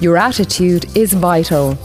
Your attitude is vital.